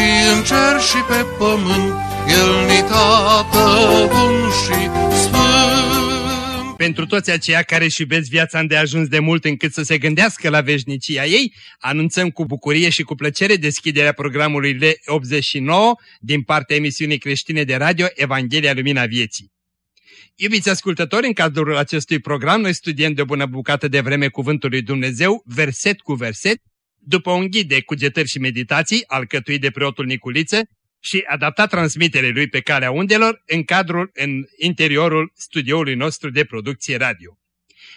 și în cer și pe pământ, El ni tată bun și sfânt. Pentru toți aceia care își iubesc viața îndeajuns de mult încât să se gândească la veșnicia ei, anunțăm cu bucurie și cu plăcere deschiderea programului L89 din partea emisiunii creștine de radio Evanghelia Lumina Vieții. Iubiți ascultători, în cadrul acestui program, noi studiem de o bună bucată de vreme Cuvântul lui Dumnezeu, verset cu verset, după un ghid de cugetări și meditații alcătuit de preotul Niculiță și adaptat transmiterea lui pe calea undelor în cadrul, în interiorul studioului nostru de producție radio.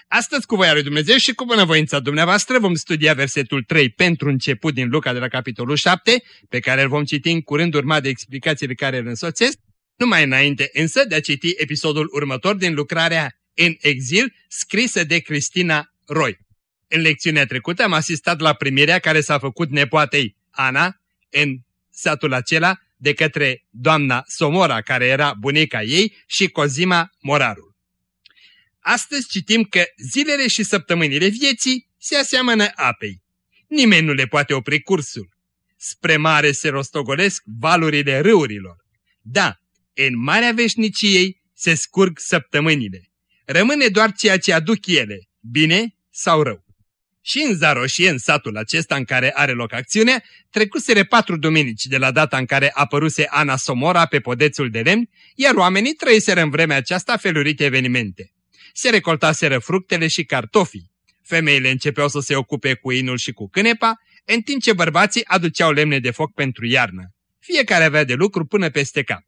Astăzi, cu voia lui Dumnezeu și cu bunăvoința dumneavoastră, vom studia versetul 3 pentru început din Luca de la capitolul 7, pe care îl vom citi în curând urmat de explicațiile care îl însoțesc, numai înainte însă de a citi episodul următor din lucrarea În exil, scrisă de Cristina Roy. În lecțiunea trecută am asistat la primirea care s-a făcut nepoatei Ana în satul acela de către doamna Somora, care era bunica ei, și Cozima Morarul. Astăzi citim că zilele și săptămânile vieții se aseamănă apei. Nimeni nu le poate opri cursul. Spre mare se rostogolesc valurile râurilor. Da, în marea veșniciei se scurg săptămânile. Rămâne doar ceea ce aduc ele, bine sau rău. Și în Zaroșie, în satul acesta în care are loc acțiunea, trecusere patru duminici de la data în care apăruse Ana Somora pe podețul de lemn, iar oamenii trăiseră în vremea aceasta felurite evenimente. Se recoltaseră fructele și cartofii. Femeile începeau să se ocupe cu inul și cu cânepa, în timp ce bărbații aduceau lemne de foc pentru iarnă. Fiecare avea de lucru până peste cap.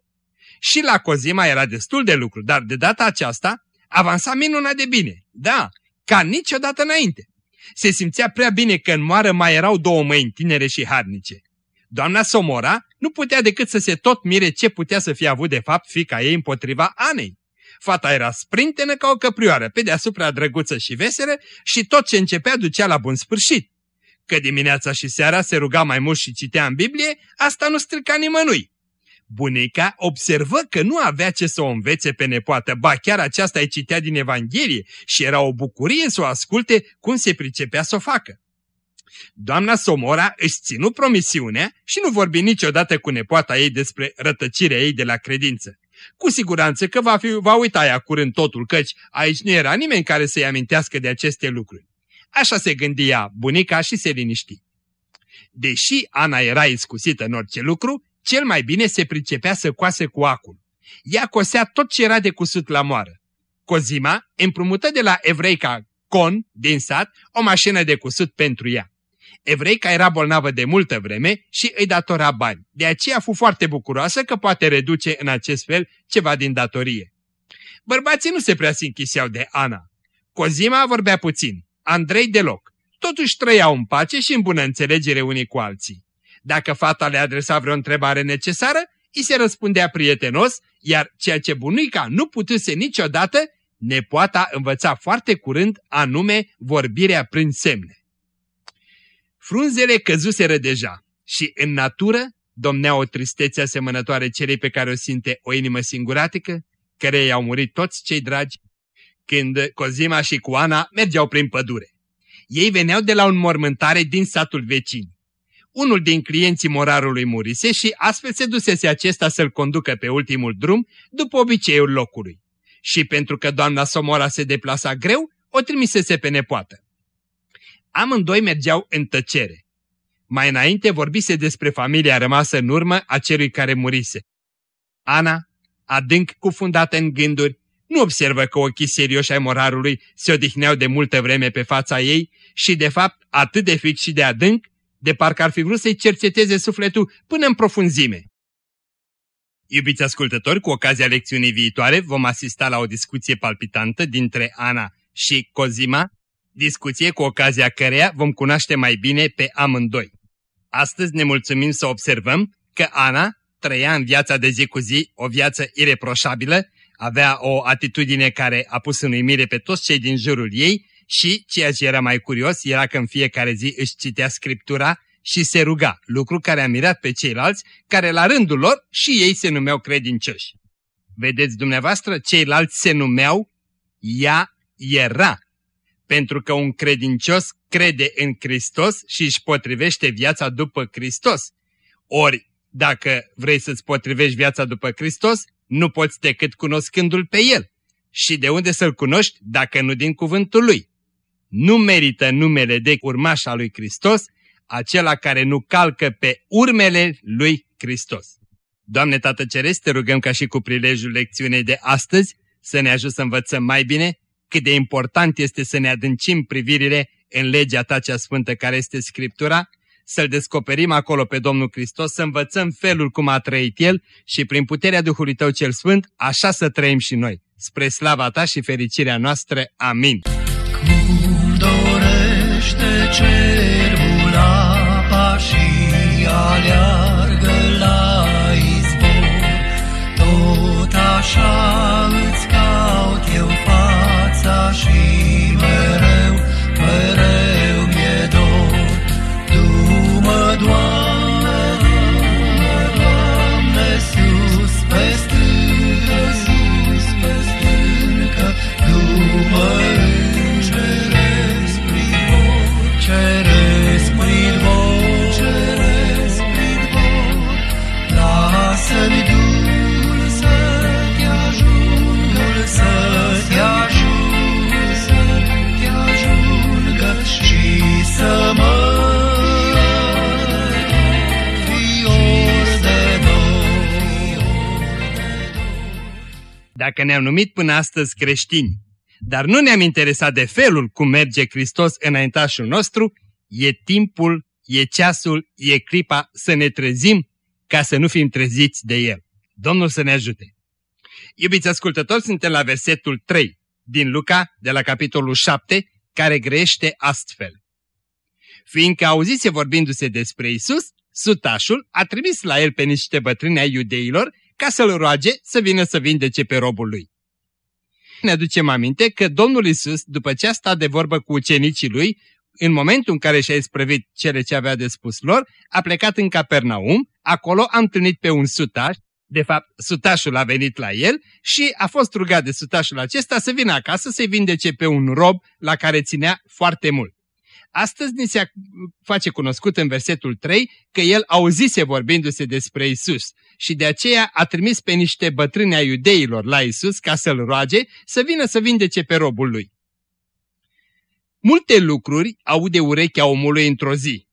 Și la Cozima era destul de lucru, dar de data aceasta avansa minunat de bine. Da, ca niciodată înainte. Se simțea prea bine că în moară mai erau două mâini tinere și harnice. Doamna Somora nu putea decât să se tot mire ce putea să fie avut de fapt fica ei împotriva Anei. Fata era sprintenă ca o căprioară, pe deasupra drăguță și veselă și tot ce începea ducea la bun sfârșit. Că dimineața și seara se ruga mai mult și citea în Biblie, asta nu strica nimănui. Bunica observă că nu avea ce să o învețe pe nepoată, ba chiar aceasta îi citea din Evanghelie și era o bucurie să o asculte cum se pricepea să o facă. Doamna Somora își ținu promisiunea și nu vorbi niciodată cu nepoata ei despre rătăcirea ei de la credință. Cu siguranță că va, fi, va uita ea curând totul, căci aici nu era nimeni care să-i amintească de aceste lucruri. Așa se gândia bunica și se liniști. Deși Ana era iscusită în orice lucru, cel mai bine se pricepea să coase cu acul. Ea cosea tot ce era de cusut la moară. Cozima împrumută de la evreica Con din sat o mașină de cusut pentru ea. Evreica era bolnavă de multă vreme și îi datora bani, de aceea fu foarte bucuroasă că poate reduce în acest fel ceva din datorie. Bărbații nu se prea se închiseau de Ana. Cozima vorbea puțin, Andrei deloc. Totuși trăiau în pace și în bună înțelegere unii cu alții. Dacă fata le adresa vreo întrebare necesară, îi se răspundea prietenos, iar ceea ce bunica nu putuse niciodată, nepoata învăța foarte curând, anume vorbirea prin semne. Frunzele căzuseră deja și în natură domnea o tristețe asemănătoare celei pe care o simte o inimă singuratică, care i-au murit toți cei dragi, când Cozima și Cuana mergeau prin pădure. Ei veneau de la un mormântare din satul vecin unul din clienții morarului murise și astfel se dusese acesta să-l conducă pe ultimul drum după obiceiul locului. Și pentru că doamna Somora se deplasa greu, o trimisese pe nepoată. Amândoi mergeau în tăcere. Mai înainte vorbise despre familia rămasă în urmă a celui care murise. Ana, adânc cufundată în gânduri, nu observă că ochii serioși ai morarului se odihneau de multă vreme pe fața ei și, de fapt, atât de fix și de adânc, de parcă ar fi vrut să-i cerceteze sufletul până în profunzime. Iubiți ascultători, cu ocazia lecțiunii viitoare vom asista la o discuție palpitantă dintre Ana și Cozima, discuție cu ocazia căreia vom cunoaște mai bine pe amândoi. Astăzi ne mulțumim să observăm că Ana trăia în viața de zi cu zi o viață ireproșabilă, avea o atitudine care a pus în uimire pe toți cei din jurul ei și, ceea ce era mai curios, era că în fiecare zi își citea Scriptura și se ruga, lucru care a mirat pe ceilalți, care la rândul lor și ei se numeau credincioși. Vedeți dumneavoastră, ceilalți se numeau, ea era, pentru că un credincios crede în Hristos și își potrivește viața după Hristos. Ori, dacă vrei să-ți potrivești viața după Hristos, nu poți decât cunoscându-L pe El. Și de unde să-L cunoști dacă nu din cuvântul Lui? Nu merită numele de urmaș al lui Hristos acela care nu calcă pe urmele lui Hristos. Doamne Tată Ceresc, te rugăm ca și cu prilejul lecțiunei de astăzi să ne ajut să învățăm mai bine cât de important este să ne adâncim privirile în legea ta cea sfântă care este Scriptura, să-L descoperim acolo pe Domnul Hristos, să învățăm felul cum a trăit El și prin puterea Duhului Tău cel Sfânt, așa să trăim și noi. Spre slava Ta și fericirea noastră. Amin. Cum dorește cerul apa și aleargă ne-am numit până astăzi creștini, dar nu ne-am interesat de felul cum merge Hristos înaintașul nostru, e timpul, e ceasul, e clipa să ne trezim ca să nu fim treziți de El. Domnul să ne ajute! Iubiți ascultători, suntem la versetul 3 din Luca, de la capitolul 7, care grește astfel. Fiindcă auzise vorbindu-se despre Isus, sutașul a trimis la el pe niște bătrâni ai iudeilor ca să-l roage să vină să vindece pe robul lui. Ne aducem aminte că Domnul Isus, după ce a stat de vorbă cu ucenicii lui, în momentul în care și-a isprăvit cele ce avea de spus lor, a plecat în Capernaum, acolo a întâlnit pe un sutaș, de fapt sutașul a venit la el și a fost rugat de sutașul acesta să vină acasă să-i vindece pe un rob la care ținea foarte mult. Astăzi ni se face cunoscut în versetul 3 că el auzise vorbindu-se despre Isus și de aceea a trimis pe niște bătrâni ai iudeilor la Isus ca să-l roage să vină să vindece pe robul lui. Multe lucruri aude urechea omului într-o zi.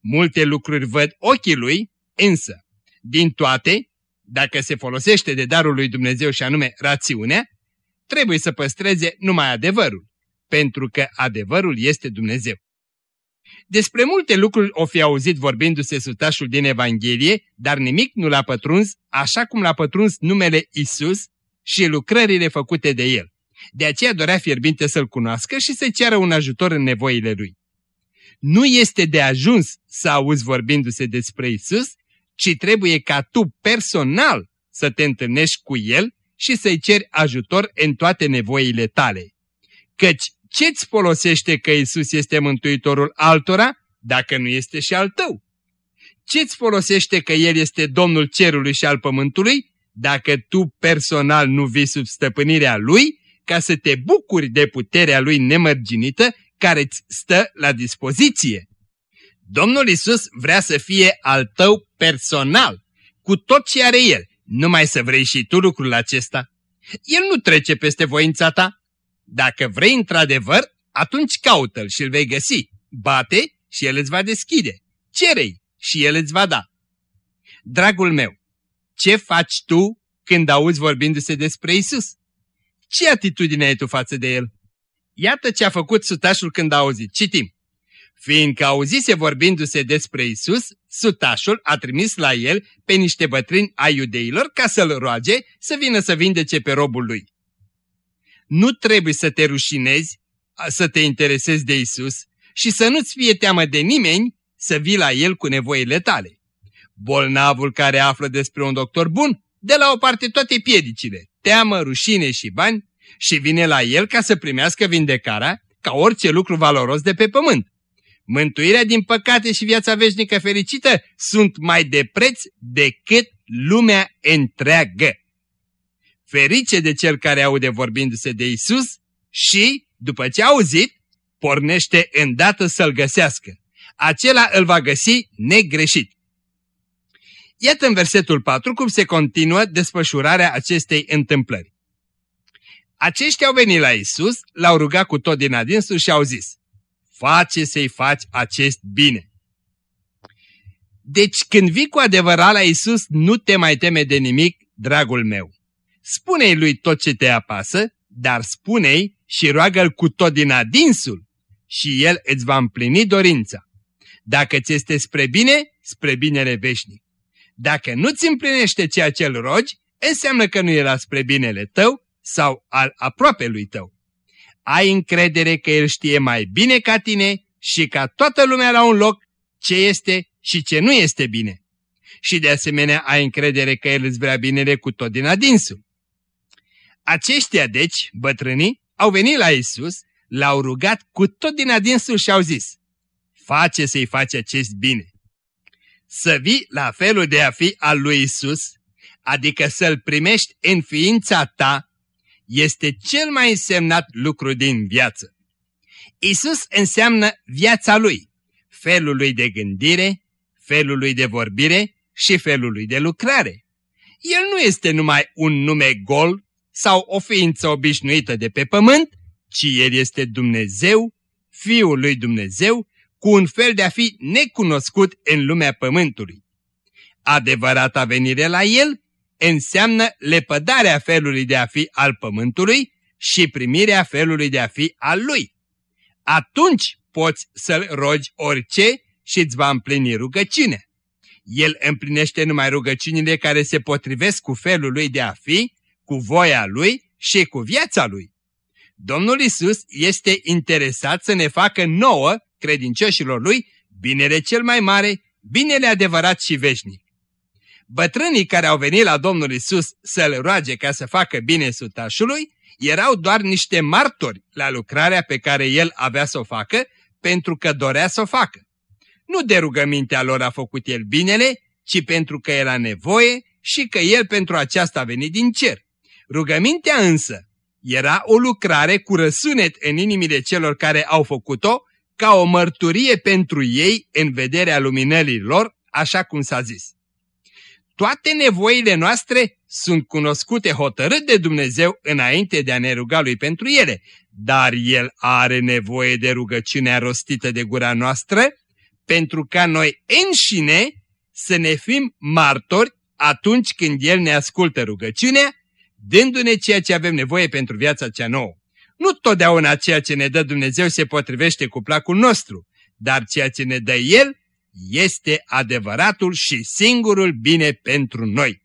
Multe lucruri văd ochii lui, însă, din toate, dacă se folosește de darul lui Dumnezeu și anume rațiunea, trebuie să păstreze numai adevărul, pentru că adevărul este Dumnezeu. Despre multe lucruri o fi auzit vorbindu-se sutașul din Evanghelie, dar nimic nu l-a pătruns așa cum l-a pătruns numele Isus și lucrările făcute de el. De aceea dorea fierbinte să-l cunoască și să ceară un ajutor în nevoile lui. Nu este de ajuns să auzi vorbindu-se despre Isus, ci trebuie ca tu personal să te întâlnești cu el și să-i ceri ajutor în toate nevoile tale. Căci ce-ți folosește că Isus este mântuitorul altora dacă nu este și al tău? Ce-ți folosește că El este Domnul cerului și al pământului dacă tu personal nu vii sub stăpânirea Lui ca să te bucuri de puterea Lui nemărginită care îți stă la dispoziție? Domnul Isus vrea să fie al tău personal, cu tot ce are El, numai să vrei și tu lucrul acesta. El nu trece peste voința ta, dacă vrei într-adevăr, atunci caută-l și îl vei găsi. Bate și el îți va deschide. Cerei și el îți va da. Dragul meu, ce faci tu când auzi vorbindu-se despre Isus? Ce atitudine ai tu față de el? Iată ce a făcut sutașul când a auzit. Citim. Fiindcă auzise vorbindu-se despre Isus, sutașul a trimis la el pe niște bătrâni ai iudeilor ca să-l roage să vină să vindece pe robul lui nu trebuie să te rușinezi, să te interesezi de Isus și să nu-ți fie teamă de nimeni să vii la El cu nevoile tale. Bolnavul care află despre un doctor bun, de la o parte toate piedicile, teamă, rușine și bani, și vine la el ca să primească vindecarea ca orice lucru valoros de pe pământ. Mântuirea din păcate și viața veșnică fericită sunt mai de preț decât lumea întreagă. Ferice de cel care aude vorbindu-se de Isus și, după ce a auzit, pornește îndată să-l găsească. Acela îl va găsi negreșit. Iată în versetul 4 cum se continuă desfășurarea acestei întâmplări. Aceștia au venit la Isus, l-au rugat cu tot din adinsul și au zis, face să-i faci acest bine. Deci când vii cu adevărat la Isus, nu te mai teme de nimic, dragul meu. Spune-i lui tot ce te apasă, dar spune-i și roagă-l cu tot din adinsul și el îți va împlini dorința. Dacă ți este spre bine, spre binele veșnic. Dacă nu-ți împlinește ceea ce îl rogi, înseamnă că nu era spre binele tău sau al aproape lui tău. Ai încredere că el știe mai bine ca tine și ca toată lumea la un loc ce este și ce nu este bine. Și de asemenea ai încredere că el îți vrea binele cu tot din adinsul. Aceștia, deci, bătrânii, au venit la Isus, l-au rugat cu tot din adinsul și au zis, face să-i faci acest bine. Să vii la felul de a fi al lui Isus, adică să-L primești în ființa ta, este cel mai însemnat lucru din viață. Isus înseamnă viața Lui, felul Lui de gândire, felul Lui de vorbire și felul Lui de lucrare. El nu este numai un nume gol sau o ființă obișnuită de pe pământ, ci El este Dumnezeu, Fiul lui Dumnezeu, cu un fel de a fi necunoscut în lumea pământului. Adevărata venire la El înseamnă lepădarea felului de a fi al pământului și primirea felului de a fi al Lui. Atunci poți să-L rogi orice și îți va împlini rugăciunea. El împlinește numai rugăciunile care se potrivesc cu felul Lui de a fi, cu voia Lui și cu viața Lui. Domnul Isus este interesat să ne facă nouă, credincioșilor Lui, binele cel mai mare, binele adevărat și veșnic. Bătrânii care au venit la Domnul Isus să-L roage ca să facă bine sutașului, erau doar niște martori la lucrarea pe care El avea să o facă, pentru că dorea să o facă. Nu de rugămintea lor a făcut El binele, ci pentru că era nevoie și că El pentru aceasta a venit din cer. Rugămintea însă era o lucrare cu răsunet în inimile celor care au făcut-o, ca o mărturie pentru ei în vederea luminării lor, așa cum s-a zis. Toate nevoile noastre sunt cunoscute hotărât de Dumnezeu înainte de a ne ruga Lui pentru ele, dar El are nevoie de rugăciunea rostită de gura noastră, pentru ca noi înșine să ne fim martori atunci când El ne ascultă rugăciunea, dându-ne ceea ce avem nevoie pentru viața cea nouă. Nu totdeauna ceea ce ne dă Dumnezeu se potrivește cu placul nostru, dar ceea ce ne dă El este adevăratul și singurul bine pentru noi.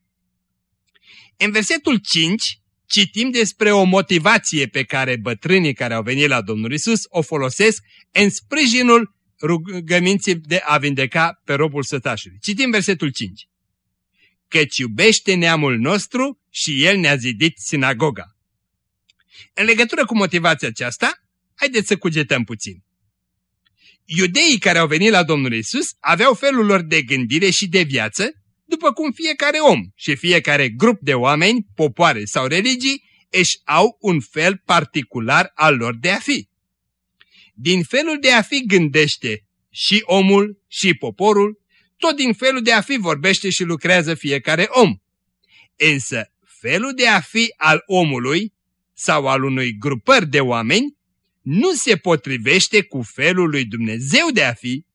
În versetul 5 citim despre o motivație pe care bătrânii care au venit la Domnul Isus o folosesc în sprijinul rugăminții de a vindeca pe robul sătașului. Citim versetul 5. Căci iubește neamul nostru și el ne-a zidit sinagoga. În legătură cu motivația aceasta, haideți să cugetăm puțin. Iudeii care au venit la Domnul Isus aveau felul lor de gândire și de viață, după cum fiecare om și fiecare grup de oameni, popoare sau religii își au un fel particular al lor de a fi. Din felul de a fi gândește și omul și poporul, tot din felul de a fi vorbește și lucrează fiecare om. Însă felul de a fi al omului sau al unui grupări de oameni nu se potrivește cu felul lui Dumnezeu de a fi.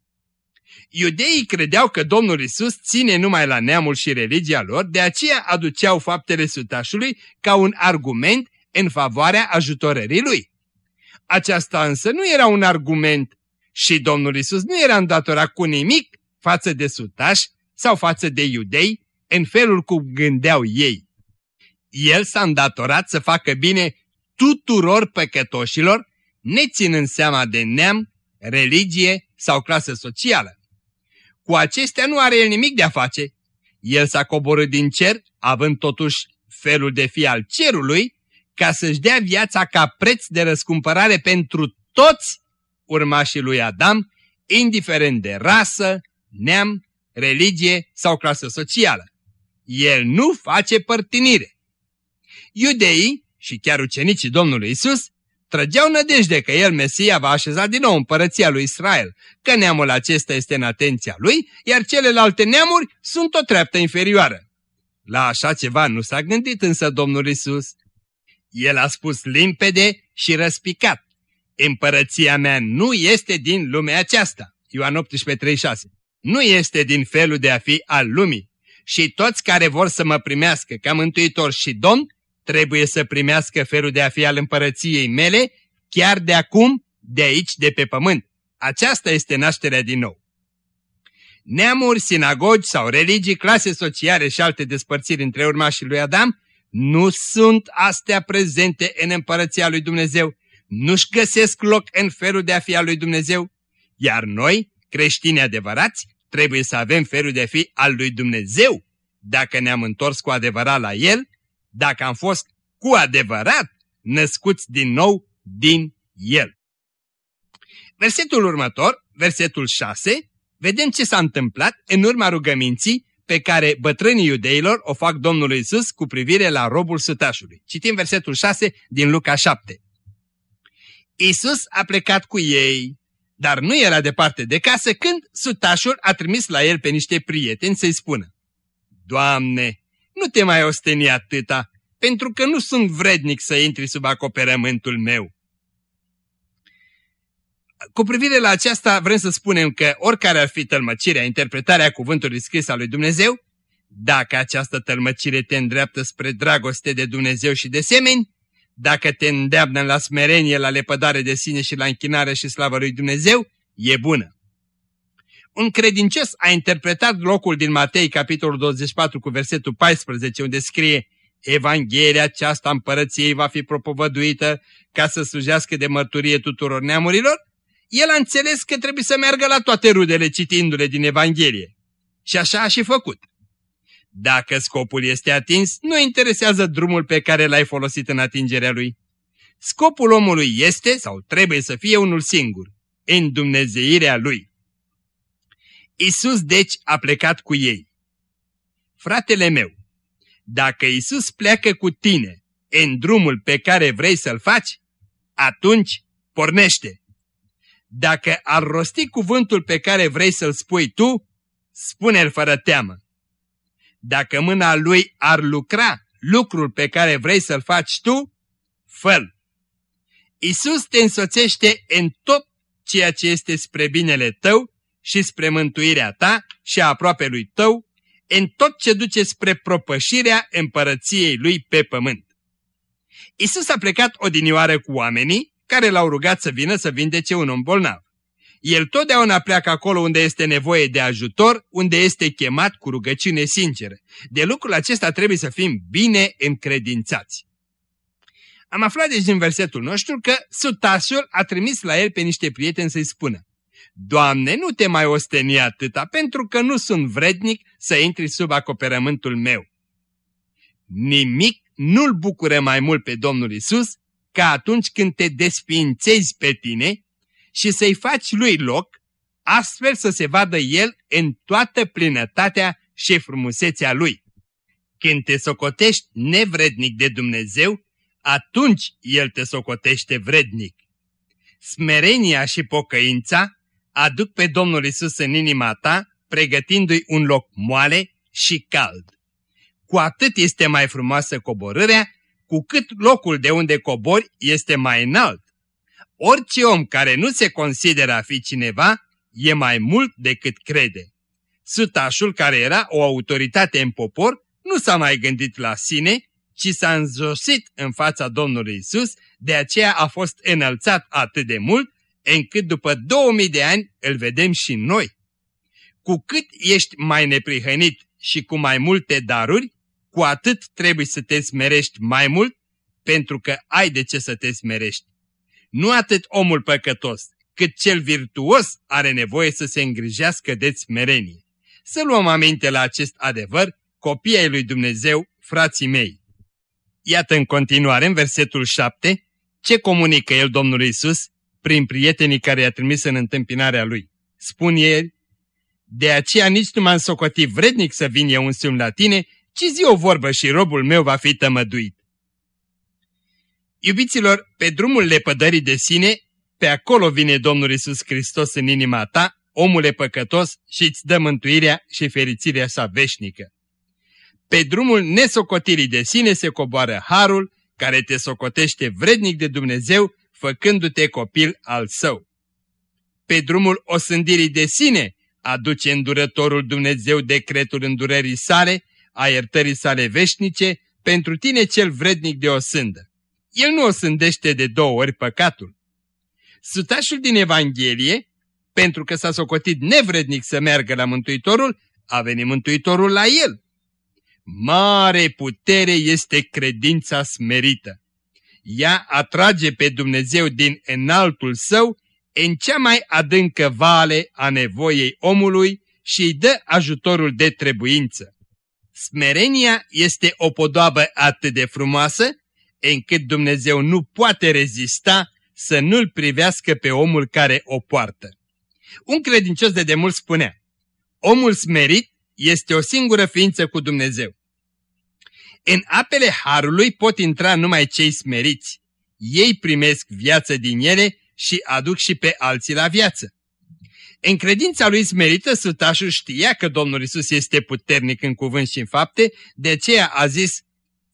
Iudeii credeau că Domnul Isus ține numai la neamul și religia lor, de aceea aduceau faptele sutașului ca un argument în favoarea ajutorării lui. Aceasta însă nu era un argument și Domnul Isus nu era îndatorat cu nimic față de sutași sau față de iudei în felul cum gândeau ei. El s-a îndatorat să facă bine tuturor păcătoșilor neținând seama de neam, religie sau clasă socială. Cu acestea nu are el nimic de a face. El s-a coborât din cer, având totuși felul de fi al cerului, ca să-și dea viața ca preț de răscumpărare pentru toți urmașii lui Adam, indiferent de rasă, neam, religie sau clasă socială. El nu face părtinire. Iudeii și chiar ucenicii Domnului Isus trăgeau nădejde că el, Mesia, va așeza din nou împărăția lui Israel, că neamul acesta este în atenția lui, iar celelalte neamuri sunt o treaptă inferioară. La așa ceva nu s-a gândit însă Domnul Isus. El a spus limpede și răspicat. Împărăția mea nu este din lumea aceasta. Ioan 18:36. Nu este din felul de a fi al lumii. Și toți care vor să mă primească ca mântuitor și domn, trebuie să primească felul de a fi al împărăției mele, chiar de acum, de aici, de pe pământ. Aceasta este nașterea din nou. Neamuri, sinagogi sau religii, clase sociale și alte despărțiri între urmașii lui Adam nu sunt astea prezente în împărăția lui Dumnezeu, nu-și găsesc loc în felul de a fi al lui Dumnezeu, iar noi, creștini adevărați, trebuie să avem felul de a fi al lui Dumnezeu, dacă ne-am întors cu adevărat la El, dacă am fost cu adevărat născuți din nou din El. Versetul următor, versetul 6, vedem ce s-a întâmplat în urma rugăminții pe care bătrânii iudeilor o fac Domnului Isus cu privire la robul sutașului. Citim versetul 6 din Luca 7. Isus a plecat cu ei, dar nu era departe de casă când sutașul a trimis la el pe niște prieteni să-i spună Doamne, nu te mai osteni atâta, pentru că nu sunt vrednic să intri sub acoperământul meu. Cu privire la aceasta vrem să spunem că oricare ar fi tălmăcirea, interpretarea cuvântului scris al lui Dumnezeu, dacă această tălmăcire te îndreaptă spre dragoste de Dumnezeu și de semeni, dacă te îndeamnă la smerenie, la lepădare de sine și la închinare și slavă lui Dumnezeu, e bună. Un credincios a interpretat locul din Matei, capitolul 24, cu versetul 14, unde scrie Evanghelia aceasta împărăției va fi propovăduită ca să slujească de mărturie tuturor neamurilor, el a înțeles că trebuie să meargă la toate rudele citindu-le din Evanghelie. Și așa a și făcut. Dacă scopul este atins, nu interesează drumul pe care l-ai folosit în atingerea lui. Scopul omului este sau trebuie să fie unul singur, în Dumnezeirea lui. Isus deci a plecat cu ei. Fratele meu, dacă Isus pleacă cu tine în drumul pe care vrei să-l faci, atunci pornește. Dacă ar rosti cuvântul pe care vrei să-l spui tu, spune-l fără teamă. Dacă mâna lui ar lucra lucrul pe care vrei să-l faci tu, fă -l. Isus te însoțește în tot ceea ce este spre binele tău și spre mântuirea ta și a aproape lui tău, în tot ce duce spre propășirea împărăției lui pe pământ. Isus a plecat odinioară cu oamenii care l-au rugat să vină să vindece un om bolnav. El totdeauna pleacă acolo unde este nevoie de ajutor, unde este chemat cu rugăciune sinceră. De lucrul acesta trebuie să fim bine încredințați. Am aflat deci din versetul nostru că sutașul a trimis la el pe niște prieteni să-i spună Doamne, nu te mai osteni atâta, pentru că nu sunt vrednic să intri sub acoperământul meu. Nimic nu-l bucură mai mult pe Domnul Isus ca atunci când te desfințezi pe tine și să-i faci lui loc, astfel să se vadă el în toată plinătatea și frumusețea lui. Când te socotești nevrednic de Dumnezeu, atunci el te socotește vrednic. Smerenia și pocăința aduc pe Domnul Isus în inima ta, pregătindu-i un loc moale și cald. Cu atât este mai frumoasă coborârea, cu cât locul de unde cobori este mai înalt. Orice om care nu se consideră a fi cineva e mai mult decât crede. Sutașul, care era o autoritate în popor, nu s-a mai gândit la sine, ci s-a înjosit în fața Domnului Isus, de aceea a fost înălțat atât de mult, încât după 2000 de ani îl vedem și noi. Cu cât ești mai neprihănit și cu mai multe daruri, cu atât trebuie să te smerești mai mult, pentru că ai de ce să te smerești. Nu atât omul păcătos, cât cel virtuos are nevoie să se îngrijească de smerenie. Să luăm aminte la acest adevăr, copii ai lui Dumnezeu, frații mei. Iată în continuare, în versetul 7, ce comunică el Domnului Isus prin prietenii care i-a trimis în întâmpinarea lui. Spun el, de aceea nici nu m-am socotit vrednic să vin eu însumi la tine, ci zi o vorbă și robul meu va fi tămăduit. Iubiților, pe drumul lepădării de sine, pe acolo vine Domnul Isus Hristos în inima ta, omule păcătos, și îți dă mântuirea și fericirea sa veșnică. Pe drumul nesocotirii de sine se coboară harul, care te socotește vrednic de Dumnezeu, făcându-te copil al său. Pe drumul osândirii de sine aduce îndurătorul Dumnezeu decretul îndurării sale, a iertării sale veșnice, pentru tine cel vrednic de osândă. El nu osândește de două ori păcatul. Sutașul din Evanghelie, pentru că s-a socotit nevrednic să meargă la Mântuitorul, a venit Mântuitorul la el. Mare putere este credința smerită. Ea atrage pe Dumnezeu din înaltul său în cea mai adâncă vale a nevoiei omului și îi dă ajutorul de trebuință. Smerenia este o podoabă atât de frumoasă, încât Dumnezeu nu poate rezista să nu-l privească pe omul care o poartă. Un credincios de demult spunea, omul smerit este o singură ființă cu Dumnezeu. În apele Harului pot intra numai cei smeriți. Ei primesc viață din ele și aduc și pe alții la viață. În credința lui smerită, sutașul știa că Domnul Isus este puternic în cuvânt și în fapte, de aceea a zis,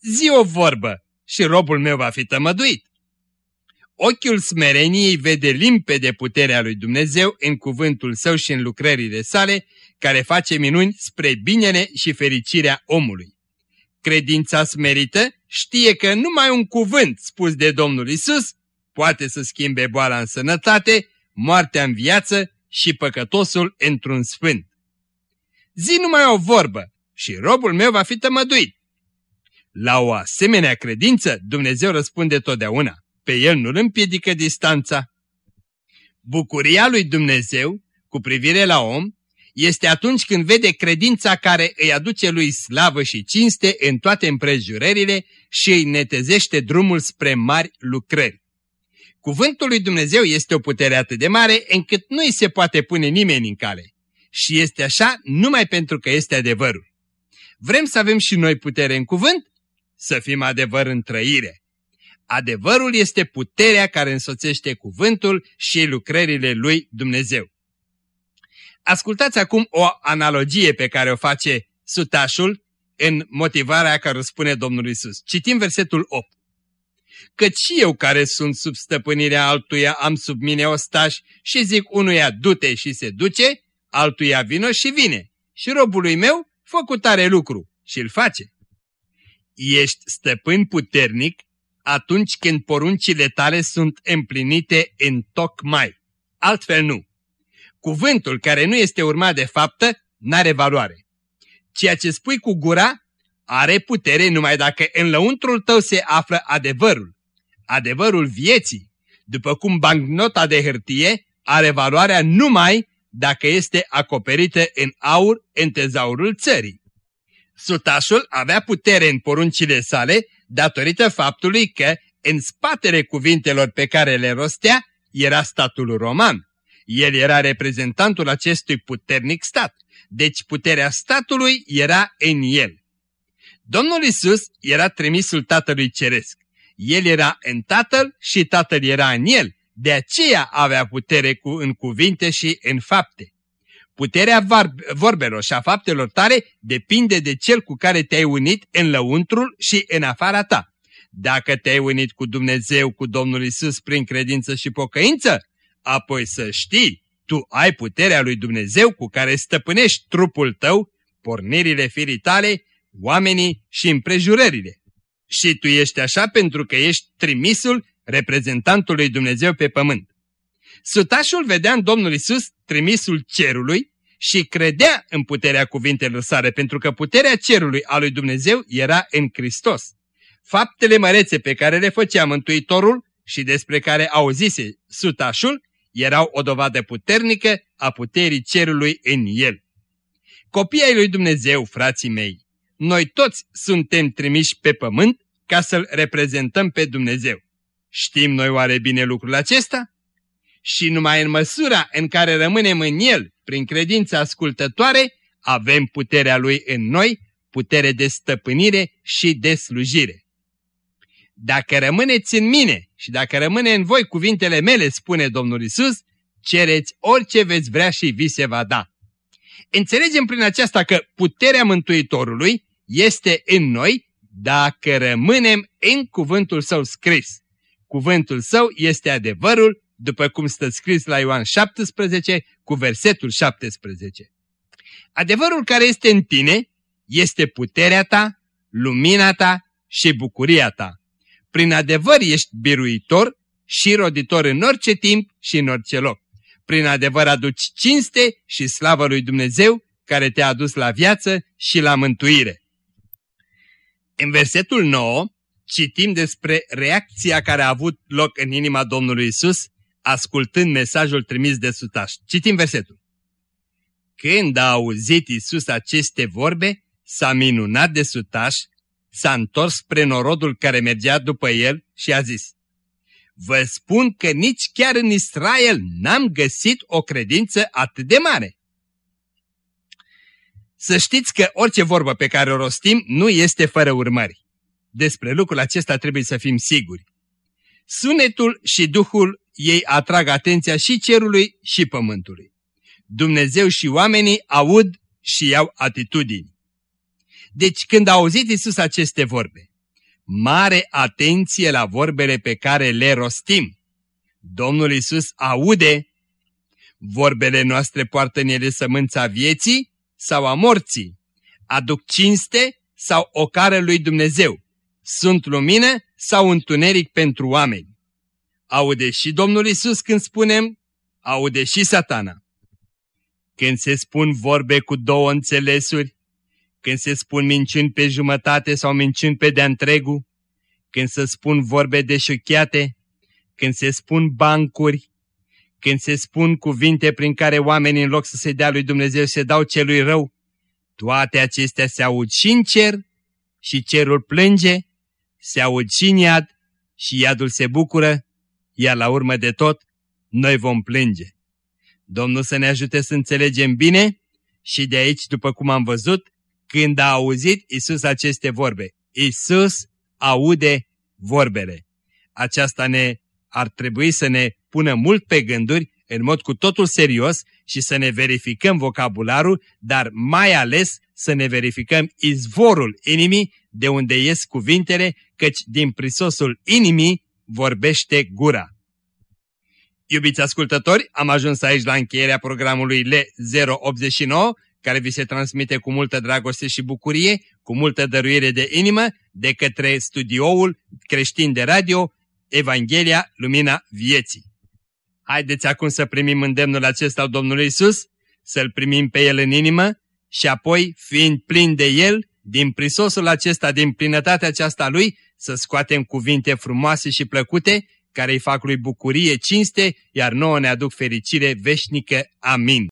zi o vorbă și robul meu va fi tămăduit. Ochiul smereniei vede limpede puterea lui Dumnezeu în cuvântul său și în lucrările sale, care face minuni spre binele și fericirea omului. Credința smerită știe că numai un cuvânt spus de Domnul Isus poate să schimbe boala în sănătate, moartea în viață și păcătosul într-un sfânt. Zi numai o vorbă și robul meu va fi tămăduit. La o asemenea credință, Dumnezeu răspunde totdeauna. Pe el nu-l împiedică distanța. Bucuria lui Dumnezeu cu privire la om este atunci când vede credința care îi aduce lui slavă și cinste în toate împrejurările și îi netezește drumul spre mari lucrări. Cuvântul lui Dumnezeu este o putere atât de mare încât nu îi se poate pune nimeni în cale. Și este așa numai pentru că este adevărul. Vrem să avem și noi putere în cuvânt? Să fim adevăr în trăire. Adevărul este puterea care însoțește cuvântul și lucrările lui Dumnezeu. Ascultați acum o analogie pe care o face sutașul în motivarea care spune Domnul Isus. Citim versetul 8. Căci și eu care sunt sub stăpânirea altuia am sub mine ostaș și zic unuia du-te și se duce, altuia vină și vine. Și robului meu făcut are lucru și îl face. Ești stăpân puternic atunci când poruncile tale sunt împlinite în tocmai. Altfel nu. Cuvântul care nu este urmat de faptă n-are valoare. Ceea ce spui cu gura are putere numai dacă în lăuntrul tău se află adevărul. Adevărul vieții, după cum bancnota de hârtie are valoarea numai dacă este acoperită în aur în tezaurul țării. Sutașul avea putere în poruncile sale datorită faptului că în spatele cuvintelor pe care le rostea era statul roman. El era reprezentantul acestui puternic stat, deci puterea statului era în el. Domnul Isus era trimisul Tatălui Ceresc. El era în Tatăl și Tatăl era în el, de aceea avea putere cu, în cuvinte și în fapte. Puterea vorbelor și a faptelor tale depinde de cel cu care te-ai unit în lăuntrul și în afara ta. Dacă te-ai unit cu Dumnezeu, cu Domnul Isus prin credință și pocăință, apoi să știi, tu ai puterea lui Dumnezeu cu care stăpânești trupul tău, pornirile firii tale, oamenii și împrejurările. Și tu ești așa pentru că ești trimisul reprezentantul lui Dumnezeu pe pământ. Sutașul vedea în Domnul Isus trimisul cerului și credea în puterea cuvintelor sale, pentru că puterea cerului a lui Dumnezeu era în Hristos. Faptele mărețe pe care le făcea Mântuitorul și despre care auzise sutașul erau o dovadă puternică a puterii cerului în el. Copiii ai lui Dumnezeu, frații mei, noi toți suntem trimiși pe pământ ca să-L reprezentăm pe Dumnezeu. Știm noi oare bine lucrul acesta? Și numai în măsura în care rămânem în El, prin credința ascultătoare, avem puterea Lui în noi, putere de stăpânire și de slujire. Dacă rămâneți în mine și dacă rămâne în voi cuvintele mele, spune Domnul Isus, cereți orice veți vrea și vi se va da. Înțelegem prin aceasta că puterea Mântuitorului este în noi dacă rămânem în cuvântul său scris. Cuvântul său este adevărul, după cum stă scris la Ioan 17 cu versetul 17. Adevărul care este în tine este puterea ta, lumina ta și bucuria ta. Prin adevăr ești biruitor și roditor în orice timp și în orice loc. Prin adevăr aduci cinste și slavă lui Dumnezeu care te-a adus la viață și la mântuire. În versetul 9 citim despre reacția care a avut loc în inima Domnului Isus, ascultând mesajul trimis de sutaș. Citim versetul. Când a auzit Isus aceste vorbe, s-a minunat de sutaș, s-a întors spre norodul care mergea după el și a zis, Vă spun că nici chiar în Israel n-am găsit o credință atât de mare. Să știți că orice vorbă pe care o rostim nu este fără urmări. Despre lucrul acesta trebuie să fim siguri. Sunetul și Duhul ei atrag atenția și cerului și pământului. Dumnezeu și oamenii aud și iau atitudini. Deci când a auzit Isus aceste vorbe, mare atenție la vorbele pe care le rostim. Domnul Isus aude, vorbele noastre poartă în ele sămânța vieții sau a morții, aduc cinste sau ocară lui Dumnezeu, sunt lumină sau întuneric pentru oameni. Aude și Domnul Isus când spunem, aude și satana. Când se spun vorbe cu două înțelesuri, când se spun minciuni pe jumătate sau minciuni pe de-a întregul, când se spun vorbe deșuchiate, când se spun bancuri, când se spun cuvinte prin care oamenii în loc să se dea lui Dumnezeu se dau celui rău, toate acestea se aud și în cer și cerul plânge, se aud și în iad și iadul se bucură, iar la urmă de tot, noi vom plânge. Domnul să ne ajute să înțelegem bine și de aici, după cum am văzut, când a auzit Isus aceste vorbe. Isus aude vorbele. Aceasta ne ar trebui să ne pună mult pe gânduri, în mod cu totul serios și să ne verificăm vocabularul, dar mai ales să ne verificăm izvorul inimii de unde ies cuvintele, căci din prisosul inimii vorbește gura. Iubiți ascultători, am ajuns aici la încheierea programului L089, care vi se transmite cu multă dragoste și bucurie, cu multă dăruire de inimă, de către studioul creștin de radio Evanghelia Lumina Vieții. Haideți acum să primim îndemnul acesta al Domnului Isus, să-L primim pe El în inimă și apoi, fiind plin de El, din prisosul acesta, din plinătatea aceasta Lui, să scoatem cuvinte frumoase și plăcute, care îi fac lui bucurie, cinste, iar nouă ne aduc fericire veșnică. Amin.